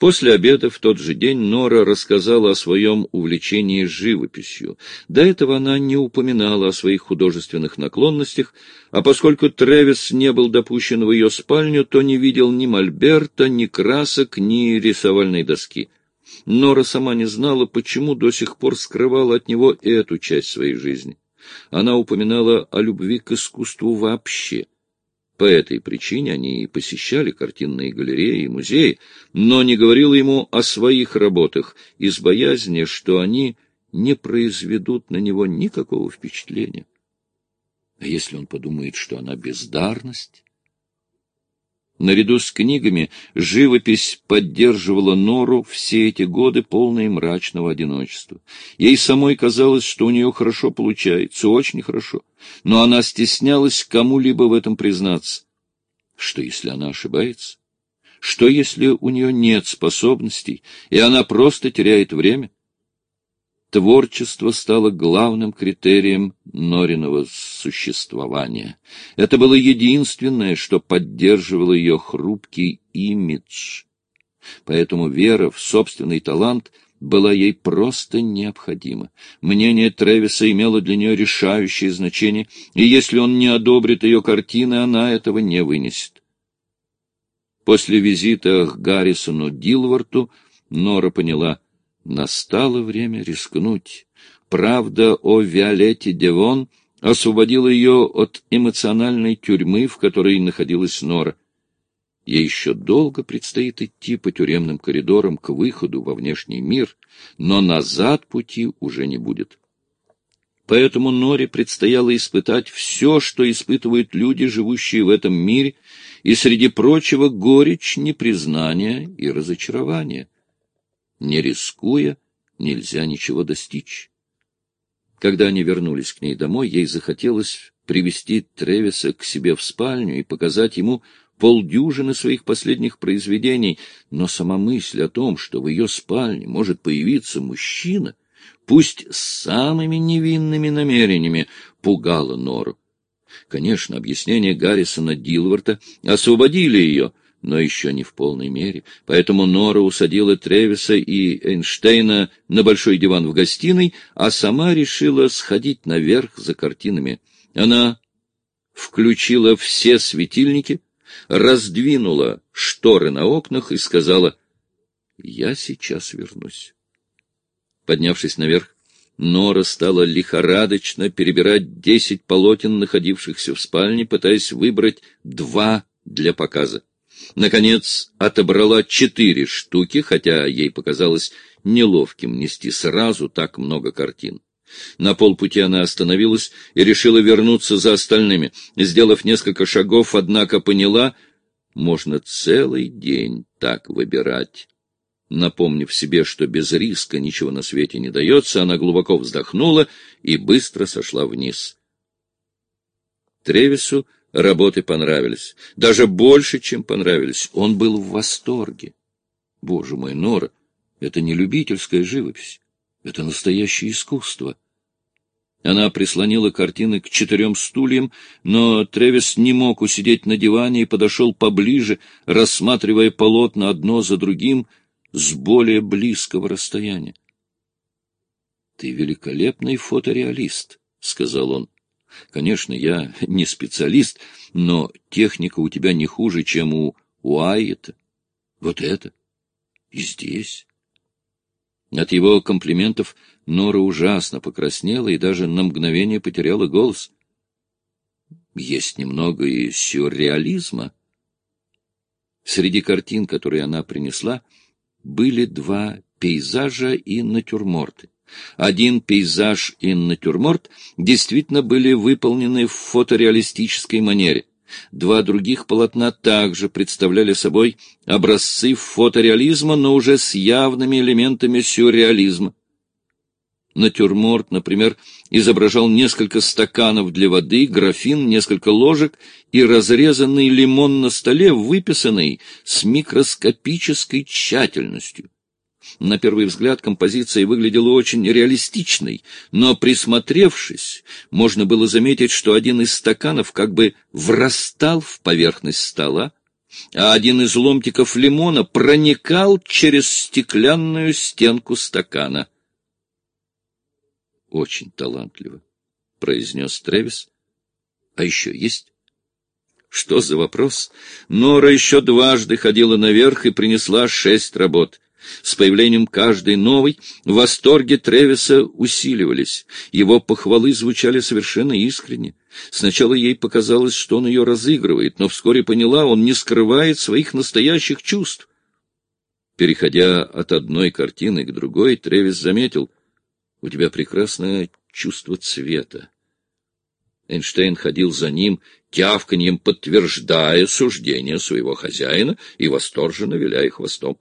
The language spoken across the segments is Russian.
После обеда в тот же день Нора рассказала о своем увлечении живописью. До этого она не упоминала о своих художественных наклонностях, а поскольку Тревис не был допущен в ее спальню, то не видел ни мольберта, ни красок, ни рисовальной доски. Нора сама не знала, почему до сих пор скрывала от него эту часть своей жизни. Она упоминала о любви к искусству вообще — по этой причине они и посещали картинные галереи и музеи, но не говорила ему о своих работах из боязни, что они не произведут на него никакого впечатления. А если он подумает, что она бездарность? Наряду с книгами живопись поддерживала Нору все эти годы, полные мрачного одиночества. Ей самой казалось, что у нее хорошо получается, очень хорошо, но она стеснялась кому-либо в этом признаться. Что, если она ошибается? Что, если у нее нет способностей, и она просто теряет время? Творчество стало главным критерием Нориного существования. Это было единственное, что поддерживало ее хрупкий имидж. Поэтому вера в собственный талант была ей просто необходима. Мнение Тревиса имело для нее решающее значение, и если он не одобрит ее картины, она этого не вынесет. После визита к Гаррисону Дилварту Нора поняла — Настало время рискнуть. Правда о Виолетте Девон освободила ее от эмоциональной тюрьмы, в которой находилась Нора. Ей еще долго предстоит идти по тюремным коридорам к выходу во внешний мир, но назад пути уже не будет. Поэтому Норе предстояло испытать все, что испытывают люди, живущие в этом мире, и, среди прочего, горечь непризнания и разочарования. Не рискуя, нельзя ничего достичь. Когда они вернулись к ней домой, ей захотелось привести Тревиса к себе в спальню и показать ему полдюжины своих последних произведений, но сама мысль о том, что в ее спальне может появиться мужчина, пусть с самыми невинными намерениями, пугала Нору. Конечно, объяснения Гаррисона Дилварта освободили ее, но еще не в полной мере. Поэтому Нора усадила Тревиса и Эйнштейна на большой диван в гостиной, а сама решила сходить наверх за картинами. Она включила все светильники, раздвинула шторы на окнах и сказала, «Я сейчас вернусь». Поднявшись наверх, Нора стала лихорадочно перебирать десять полотен, находившихся в спальне, пытаясь выбрать два для показа. Наконец, отобрала четыре штуки, хотя ей показалось неловким нести сразу так много картин. На полпути она остановилась и решила вернуться за остальными. Сделав несколько шагов, однако поняла, можно целый день так выбирать. Напомнив себе, что без риска ничего на свете не дается, она глубоко вздохнула и быстро сошла вниз. Тревису Работы понравились. Даже больше, чем понравились. Он был в восторге. Боже мой, Нора, это не любительская живопись. Это настоящее искусство. Она прислонила картины к четырем стульям, но Тревис не мог усидеть на диване и подошел поближе, рассматривая полотна одно за другим с более близкого расстояния. — Ты великолепный фотореалист, — сказал он. Конечно, я не специалист, но техника у тебя не хуже, чем у Уайета. Вот это. И здесь. От его комплиментов Нора ужасно покраснела и даже на мгновение потеряла голос. Есть немного и сюрреализма. Среди картин, которые она принесла, были два пейзажа и натюрморты. Один пейзаж и натюрморт действительно были выполнены в фотореалистической манере. Два других полотна также представляли собой образцы фотореализма, но уже с явными элементами сюрреализма. Натюрморт, например, изображал несколько стаканов для воды, графин, несколько ложек и разрезанный лимон на столе, выписанный с микроскопической тщательностью. На первый взгляд композиция выглядела очень реалистичной, но, присмотревшись, можно было заметить, что один из стаканов как бы врастал в поверхность стола, а один из ломтиков лимона проникал через стеклянную стенку стакана. — Очень талантливо, — произнес Тревис. — А еще есть? Что за вопрос? Нора еще дважды ходила наверх и принесла шесть работ. С появлением каждой новой восторги Тревиса усиливались. Его похвалы звучали совершенно искренне. Сначала ей показалось, что он ее разыгрывает, но вскоре поняла, он не скрывает своих настоящих чувств. Переходя от одной картины к другой, Тревис заметил, — у тебя прекрасное чувство цвета. Эйнштейн ходил за ним, тявканьем подтверждая суждение своего хозяина и восторженно виляя хвостом.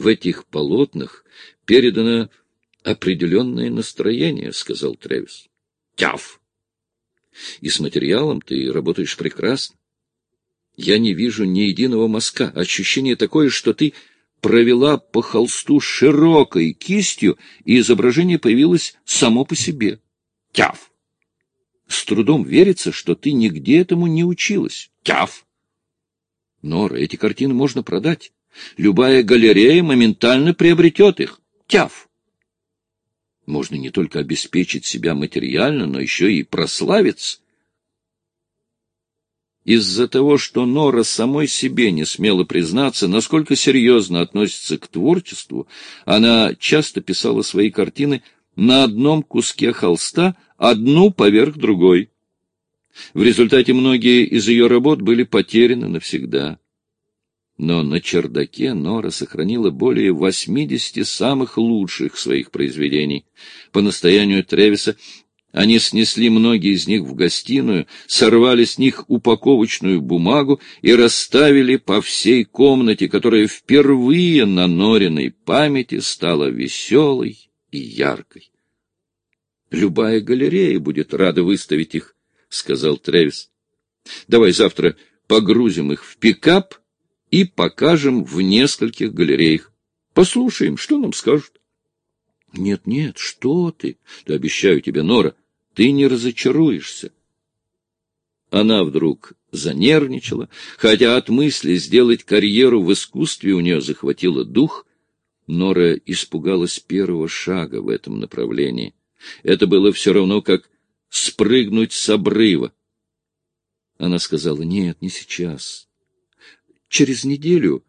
В этих полотнах передано определенное настроение, — сказал Тревис. — Тяв! И с материалом ты работаешь прекрасно. Я не вижу ни единого мазка. Ощущение такое, что ты провела по холсту широкой кистью, и изображение появилось само по себе. Тяв! С трудом верится, что ты нигде этому не училась. Тяв! Нора, эти картины можно продать. Любая галерея моментально приобретет их. Тяв! Можно не только обеспечить себя материально, но еще и прославиться. Из-за того, что Нора самой себе не смела признаться, насколько серьезно относится к творчеству, она часто писала свои картины на одном куске холста, одну поверх другой. В результате многие из ее работ были потеряны навсегда но на чердаке Нора сохранила более 80 самых лучших своих произведений. По настоянию Тревиса они снесли многие из них в гостиную, сорвали с них упаковочную бумагу и расставили по всей комнате, которая впервые на Нориной памяти стала веселой и яркой. «Любая галерея будет рада выставить их», — сказал Тревис. «Давай завтра погрузим их в пикап и покажем в нескольких галереях. Послушаем, что нам скажут. Нет, нет, что ты? Да обещаю тебе, Нора, ты не разочаруешься. Она вдруг занервничала, хотя от мысли сделать карьеру в искусстве у нее захватило дух. Нора испугалась первого шага в этом направлении. Это было все равно, как спрыгнуть с обрыва. Она сказала, нет, не сейчас через неделю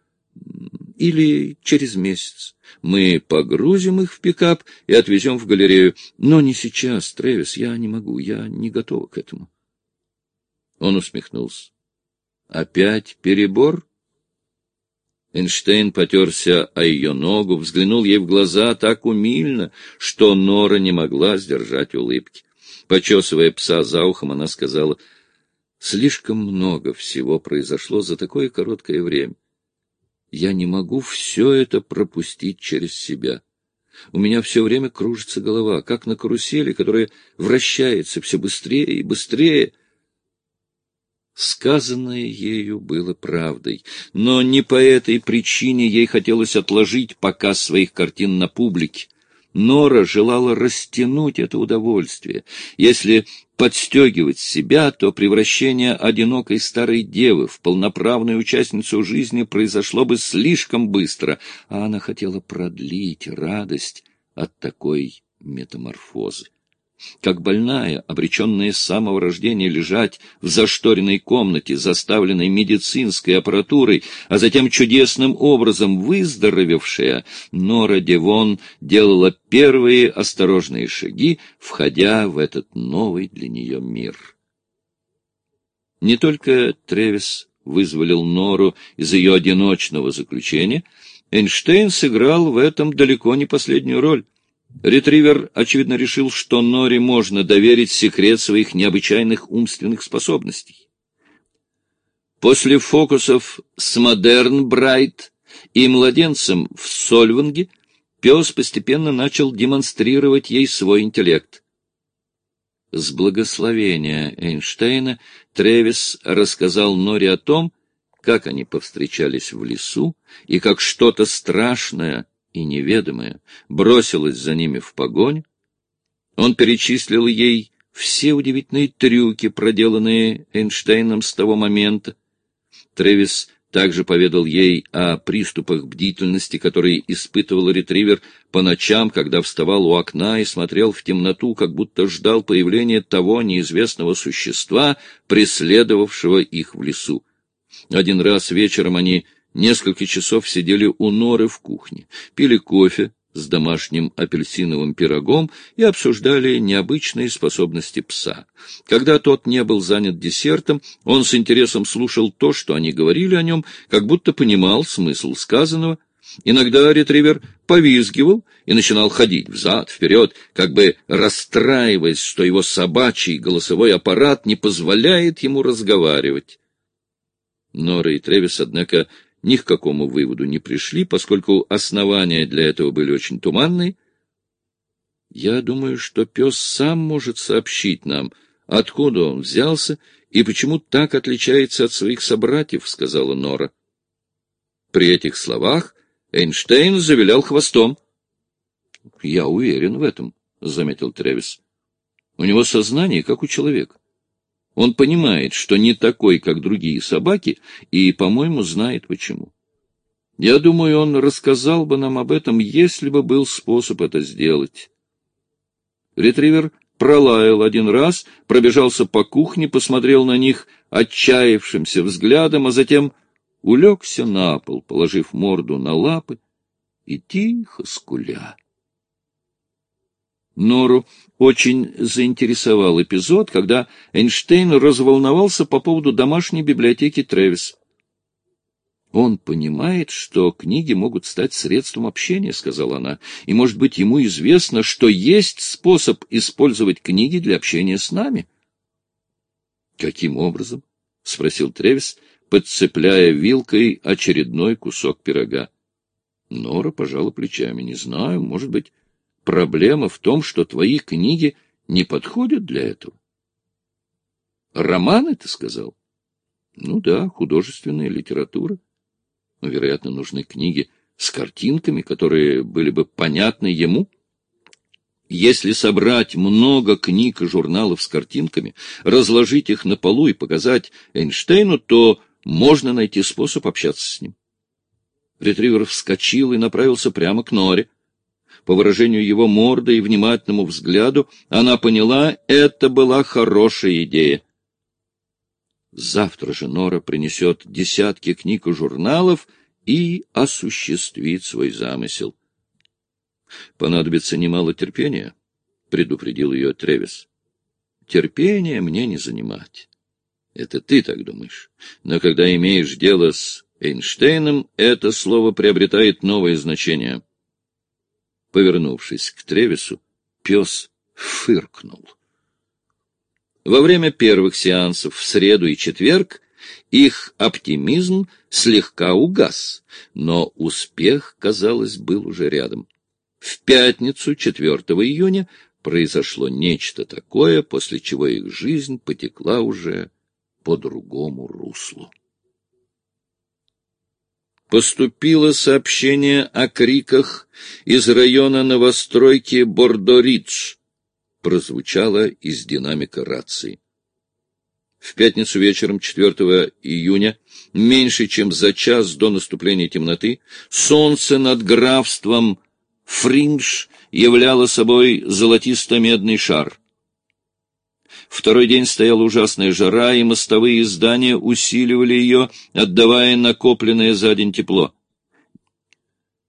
или через месяц. Мы погрузим их в пикап и отвезем в галерею. Но не сейчас, Тревис, я не могу, я не готова к этому. Он усмехнулся. Опять перебор? Эйнштейн потерся о ее ногу, взглянул ей в глаза так умильно, что Нора не могла сдержать улыбки. Почесывая пса за ухом, она сказала — Слишком много всего произошло за такое короткое время. Я не могу все это пропустить через себя. У меня все время кружится голова, как на карусели, которая вращается все быстрее и быстрее. Сказанное ею было правдой, но не по этой причине ей хотелось отложить показ своих картин на публике. Нора желала растянуть это удовольствие. Если подстегивать себя, то превращение одинокой старой девы в полноправную участницу жизни произошло бы слишком быстро, а она хотела продлить радость от такой метаморфозы как больная, обреченная с самого рождения лежать в зашторенной комнате, заставленной медицинской аппаратурой, а затем чудесным образом выздоровевшая, Нора Девон делала первые осторожные шаги, входя в этот новый для нее мир. Не только Тревис вызволил Нору из ее одиночного заключения, Эйнштейн сыграл в этом далеко не последнюю роль. Ретривер, очевидно, решил, что Нори можно доверить секрет своих необычайных умственных способностей. После фокусов с Модерн Брайт и младенцем в Сольванге пес постепенно начал демонстрировать ей свой интеллект. С благословения Эйнштейна Тревис рассказал Нори о том, как они повстречались в лесу и как что-то страшное и неведомое бросилась за ними в погонь. Он перечислил ей все удивительные трюки, проделанные Эйнштейном с того момента. Тревис также поведал ей о приступах бдительности, которые испытывал ретривер по ночам, когда вставал у окна и смотрел в темноту, как будто ждал появления того неизвестного существа, преследовавшего их в лесу. Один раз вечером они несколько часов сидели у норы в кухне, пили кофе, с домашним апельсиновым пирогом и обсуждали необычные способности пса. Когда тот не был занят десертом, он с интересом слушал то, что они говорили о нем, как будто понимал смысл сказанного. Иногда ретривер повизгивал и начинал ходить взад-вперед, как бы расстраиваясь, что его собачий голосовой аппарат не позволяет ему разговаривать. Нора и Тревис, однако, ни к какому выводу не пришли, поскольку основания для этого были очень туманные. Я думаю, что пес сам может сообщить нам, откуда он взялся и почему так отличается от своих собратьев, — сказала Нора. При этих словах Эйнштейн завилял хвостом. — Я уверен в этом, — заметил Тревис. — У него сознание, как у человека. Он понимает, что не такой, как другие собаки, и, по-моему, знает почему. Я думаю, он рассказал бы нам об этом, если бы был способ это сделать. Ретривер пролаял один раз, пробежался по кухне, посмотрел на них отчаявшимся взглядом, а затем улегся на пол, положив морду на лапы и тихо скуля. Нору очень заинтересовал эпизод, когда Эйнштейн разволновался по поводу домашней библиотеки Тревис. «Он понимает, что книги могут стать средством общения», — сказала она, — «и, может быть, ему известно, что есть способ использовать книги для общения с нами». «Каким образом?» — спросил Тревис, подцепляя вилкой очередной кусок пирога. Нора пожала плечами. «Не знаю, может быть, Проблема в том, что твои книги не подходят для этого. Романы, ты сказал? Ну да, художественная литература. Но, вероятно, нужны книги с картинками, которые были бы понятны ему. Если собрать много книг и журналов с картинками, разложить их на полу и показать Эйнштейну, то можно найти способ общаться с ним. Ретривер вскочил и направился прямо к Норе. По выражению его морды и внимательному взгляду она поняла, это была хорошая идея. Завтра же Нора принесет десятки книг и журналов и осуществит свой замысел. Понадобится немало терпения, — предупредил ее Тревис. Терпение мне не занимать. Это ты так думаешь. Но когда имеешь дело с Эйнштейном, это слово приобретает новое значение. Повернувшись к Тревису, пес фыркнул. Во время первых сеансов в среду и четверг их оптимизм слегка угас, но успех, казалось, был уже рядом. В пятницу, 4 июня, произошло нечто такое, после чего их жизнь потекла уже по другому руслу. Поступило сообщение о криках из района новостройки Бордоридж. Прозвучало из динамика рации. В пятницу вечером 4 июня, меньше чем за час до наступления темноты, солнце над графством Фриндж являло собой золотисто-медный шар. Второй день стояла ужасная жара, и мостовые здания усиливали ее, отдавая накопленное за день тепло.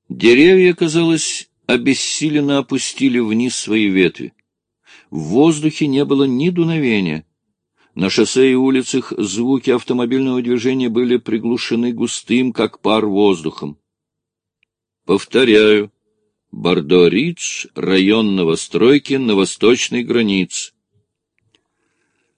Деревья, казалось, обессиленно опустили вниз свои ветви. В воздухе не было ни дуновения. На шоссе и улицах звуки автомобильного движения были приглушены густым, как пар, воздухом. Повторяю, Бордо-Ридж, район новостройки на восточной границе.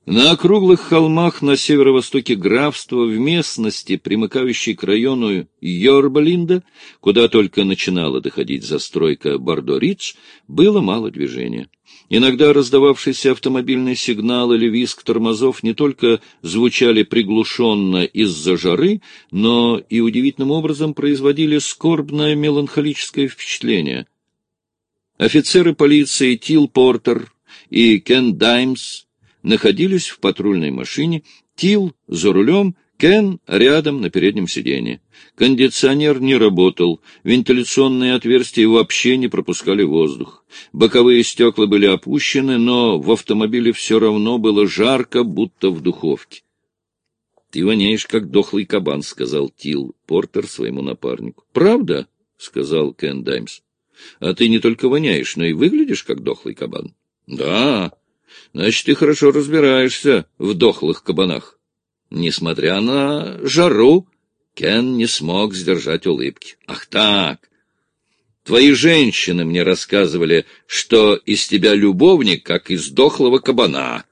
На округлых холмах на северо-востоке графства, в местности, примыкающей к району Йорбалинда, куда только начинала доходить застройка Бордо-Ридж, было мало движения. Иногда раздававшийся автомобильный сигнал или визг тормозов не только звучали приглушенно из-за жары, но и удивительным образом производили скорбное меланхолическое впечатление. Офицеры полиции Тил Портер и Кен Даймс находились в патрульной машине, Тил за рулем, Кен рядом на переднем сиденье. Кондиционер не работал, вентиляционные отверстия вообще не пропускали воздух. Боковые стекла были опущены, но в автомобиле все равно было жарко, будто в духовке. — Ты воняешь, как дохлый кабан, — сказал Тил Портер своему напарнику. — Правда? — сказал Кен Даймс. — А ты не только воняешь, но и выглядишь, как дохлый кабан. — Да. Значит, ты хорошо разбираешься в дохлых кабанах. Несмотря на жару, Кен не смог сдержать улыбки. «Ах так! Твои женщины мне рассказывали, что из тебя любовник, как из дохлого кабана».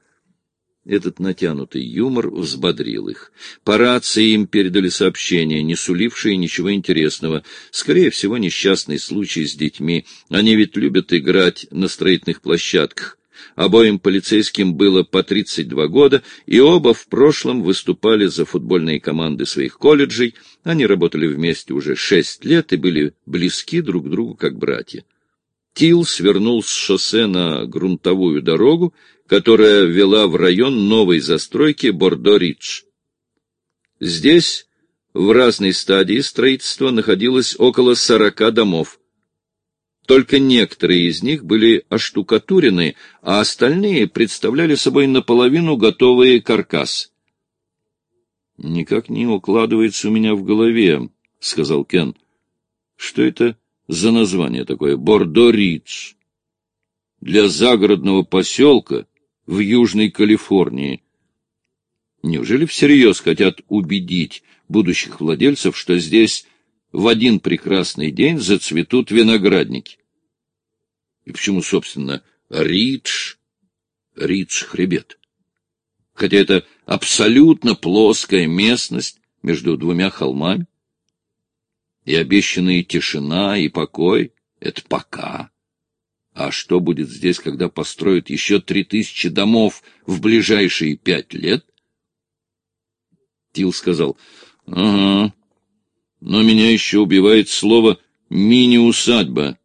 Этот натянутый юмор взбодрил их. По рации им передали сообщение, не сулившее ничего интересного. Скорее всего, несчастный случай с детьми. Они ведь любят играть на строительных площадках. Обоим полицейским было по 32 года, и оба в прошлом выступали за футбольные команды своих колледжей. Они работали вместе уже шесть лет и были близки друг к другу как братья. Тил свернул с шоссе на грунтовую дорогу, которая вела в район новой застройки Бордо-Ридж. Здесь в разной стадии строительства находилось около сорока домов. Только некоторые из них были оштукатурены, а остальные представляли собой наполовину готовые каркас. «Никак не укладывается у меня в голове», — сказал Кен. «Что это за название такое? Бордо-Ридж. Для загородного поселка в Южной Калифорнии. Неужели всерьез хотят убедить будущих владельцев, что здесь в один прекрасный день зацветут виноградники. И почему, собственно, Ридж, Ридж хребет? Хотя это абсолютно плоская местность между двумя холмами. И обещанные тишина и покой — это пока. А что будет здесь, когда построят еще три тысячи домов в ближайшие пять лет? Тил сказал, — Ага, но меня еще убивает слово «мини-усадьба».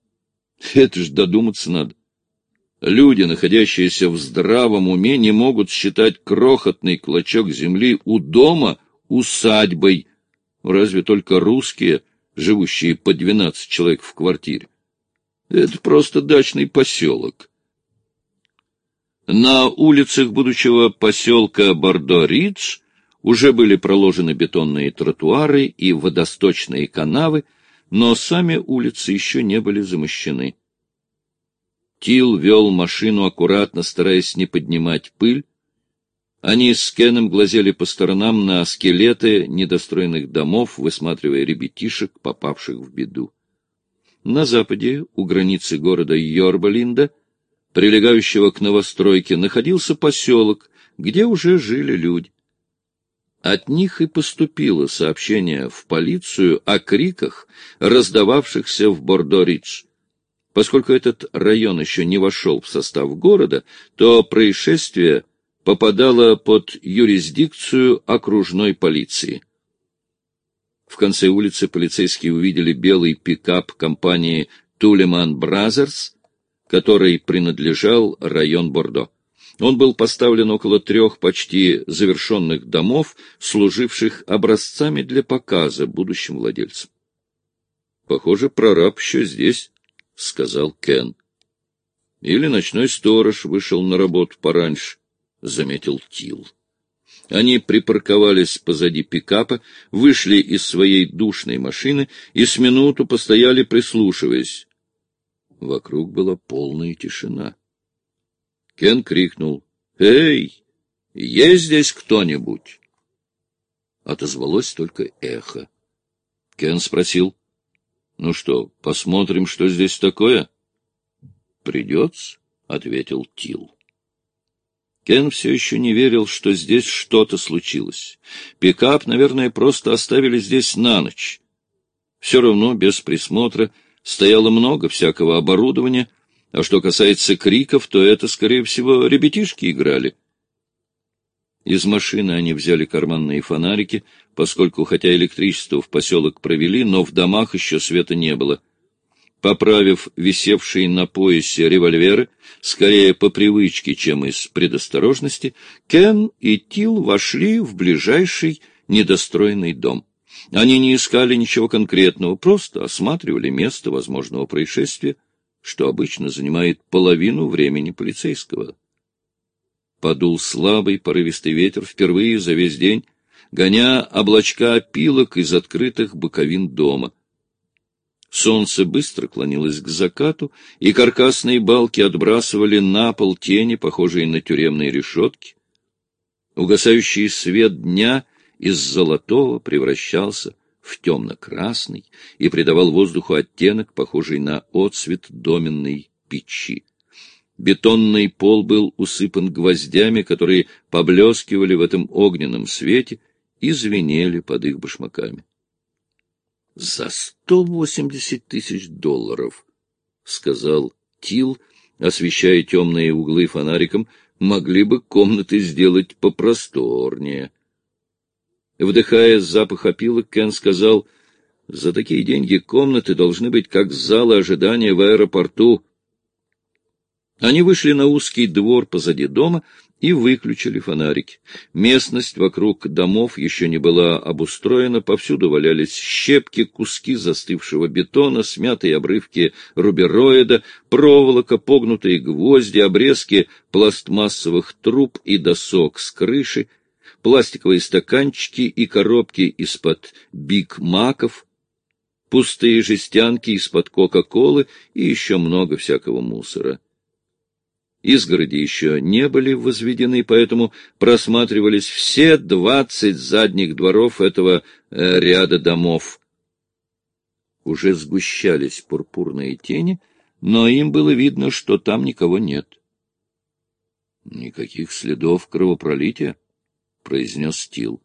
Это ж додуматься надо. Люди, находящиеся в здравом уме, не могут считать крохотный клочок земли у дома усадьбой. Разве только русские, живущие по двенадцать человек в квартире. Это просто дачный поселок. На улицах будущего поселка Бордо-Ридж уже были проложены бетонные тротуары и водосточные канавы, но сами улицы еще не были замощены. Тил вел машину аккуратно, стараясь не поднимать пыль. Они с Кеном глазели по сторонам на скелеты недостроенных домов, высматривая ребятишек, попавших в беду. На западе, у границы города Йорбалинда, прилегающего к новостройке, находился поселок, где уже жили люди. От них и поступило сообщение в полицию о криках, раздававшихся в Бордо-Ридж. Поскольку этот район еще не вошел в состав города, то происшествие попадало под юрисдикцию окружной полиции. В конце улицы полицейские увидели белый пикап компании «Тулеман Бразерс», который принадлежал Райану Бордо. Он был поставлен около трех почти завершенных домов, служивших образцами для показа будущим владельцам. — Похоже, прораб еще здесь, — сказал Кен. — Или ночной сторож вышел на работу пораньше, — заметил Тил. Они припарковались позади пикапа, вышли из своей душной машины и с минуту постояли, прислушиваясь. Вокруг была полная тишина. Кен крикнул. «Эй, есть здесь кто-нибудь?» Отозвалось только эхо. Кен спросил. «Ну что, посмотрим, что здесь такое?» «Придется», — ответил Тил. Кен все еще не верил, что здесь что-то случилось. Пикап, наверное, просто оставили здесь на ночь. Все равно, без присмотра, стояло много всякого оборудования, а что касается криков, то это, скорее всего, ребятишки играли. Из машины они взяли карманные фонарики, поскольку, хотя электричество в поселок провели, но в домах еще света не было. Поправив висевшие на поясе револьверы, скорее по привычке, чем из предосторожности, Кен и Тил вошли в ближайший недостроенный дом. Они не искали ничего конкретного, просто осматривали место возможного происшествия, что обычно занимает половину времени полицейского. Подул слабый порывистый ветер впервые за весь день, гоня облачка опилок из открытых боковин дома. Солнце быстро клонилось к закату, и каркасные балки отбрасывали на пол тени, похожие на тюремные решетки. Угасающий свет дня из золотого превращался в темно-красный и придавал воздуху оттенок, похожий на отцвет доменной печи. Бетонный пол был усыпан гвоздями, которые поблескивали в этом огненном свете и звенели под их башмаками. «За сто восемьдесят тысяч долларов», — сказал Тил, освещая темные углы фонариком, — «могли бы комнаты сделать попросторнее». Вдыхая запах опилок, Кен сказал, «За такие деньги комнаты должны быть как залы ожидания в аэропорту». Они вышли на узкий двор позади дома и выключили фонарики. Местность вокруг домов еще не была обустроена, повсюду валялись щепки, куски застывшего бетона, смятые обрывки рубероида, проволока, погнутые гвозди, обрезки пластмассовых труб и досок с крыши, пластиковые стаканчики и коробки из-под биг-маков, пустые жестянки из-под кока-колы и еще много всякого мусора. Изгороди еще не были возведены, поэтому просматривались все двадцать задних дворов этого э, ряда домов. Уже сгущались пурпурные тени, но им было видно, что там никого нет. — Никаких следов кровопролития, — произнес Стил.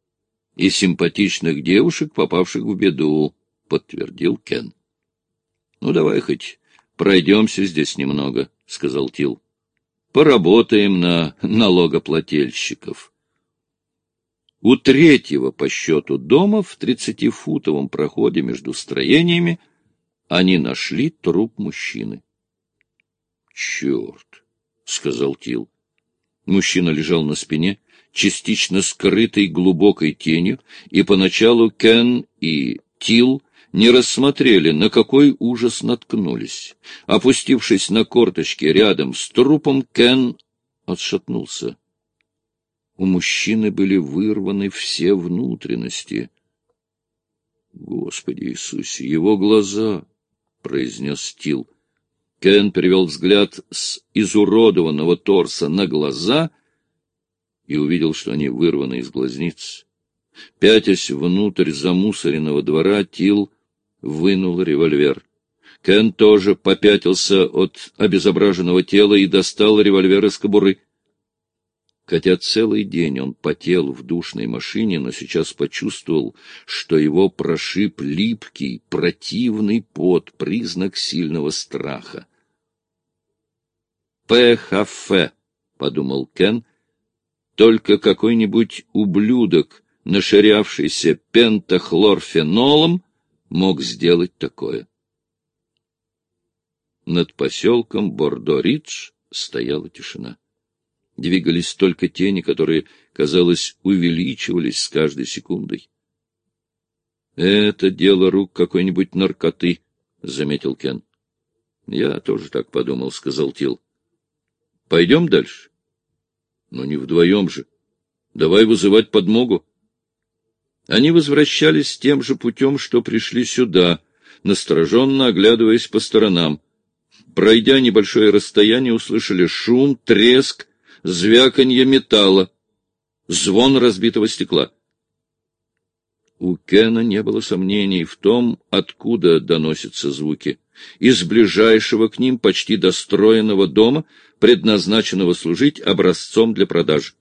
— И симпатичных девушек, попавших в беду, — подтвердил Кен. — Ну, давай хоть пройдемся здесь немного. — сказал Тил. — Поработаем на налогоплательщиков. У третьего по счету дома в тридцатифутовом проходе между строениями они нашли труп мужчины. — Черт! — сказал Тил. Мужчина лежал на спине, частично скрытой глубокой тенью, и поначалу Кен и Тил не рассмотрели, на какой ужас наткнулись. Опустившись на корточки рядом с трупом, Кен отшатнулся. У мужчины были вырваны все внутренности. «Господи Иисусе, его глаза!» — произнес Стил. Кен перевел взгляд с изуродованного торса на глаза и увидел, что они вырваны из глазниц. Пятясь внутрь замусоренного двора, Тил вынул револьвер. Кен тоже попятился от обезображенного тела и достал револьвер из кобуры. Хотя целый день он потел в душной машине, но сейчас почувствовал, что его прошиб липкий, противный пот, признак сильного страха. «ПХФ», — подумал Кен, — «только какой-нибудь ублюдок, наширявшийся пентахлорфенолом, мог сделать такое. Над поселком Бордо-Ридж стояла тишина. Двигались только тени, которые, казалось, увеличивались с каждой секундой. — Это дело рук какой-нибудь наркоты, — заметил Кен. — Я тоже так подумал, — сказал Тил. — Пойдем дальше? — Ну, не вдвоем же. Давай вызывать подмогу. Они возвращались тем же путем, что пришли сюда, настороженно оглядываясь по сторонам. Пройдя небольшое расстояние, услышали шум, треск, звяканье металла, звон разбитого стекла. У Кена не было сомнений в том, откуда доносятся звуки. Из ближайшего к ним почти достроенного дома, предназначенного служить образцом для продажи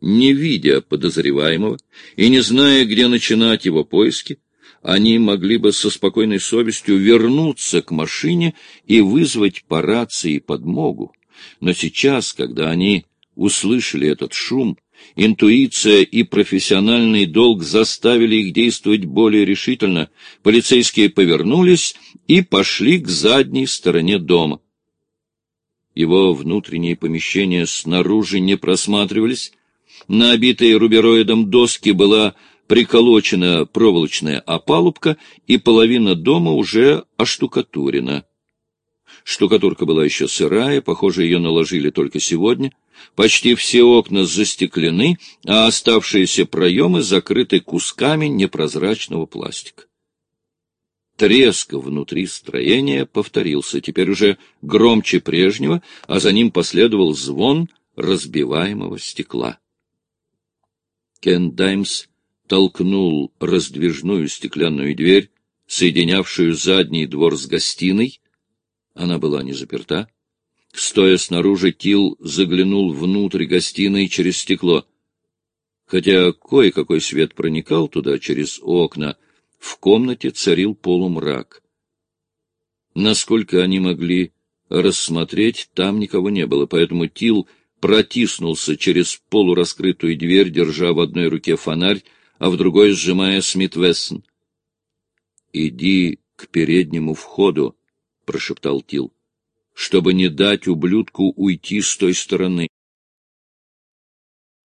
не видя подозреваемого и не зная, где начинать его поиски, они могли бы со спокойной совестью вернуться к машине и вызвать по рации подмогу. Но сейчас, когда они услышали этот шум, интуиция и профессиональный долг заставили их действовать более решительно. Полицейские повернулись и пошли к задней стороне дома. Его внутренние помещения снаружи не просматривались, На обитой рубероидом доски была приколочена проволочная опалубка, и половина дома уже оштукатурена. Штукатурка была еще сырая, похоже, ее наложили только сегодня. Почти все окна застеклены, а оставшиеся проемы закрыты кусками непрозрачного пластика. Треск внутри строения повторился, теперь уже громче прежнего, а за ним последовал звон разбиваемого стекла. Кен Даймс толкнул раздвижную стеклянную дверь, соединявшую задний двор с гостиной. Она была не заперта. Стоя снаружи, Тил заглянул внутрь гостиной через стекло. Хотя кое-какой свет проникал туда через окна, в комнате царил полумрак. Насколько они могли рассмотреть, там никого не было, поэтому Тил протиснулся через полураскрытую дверь, держа в одной руке фонарь, а в другой сжимая Смит Вессон. — Иди к переднему входу, — прошептал Тил, — чтобы не дать ублюдку уйти с той стороны.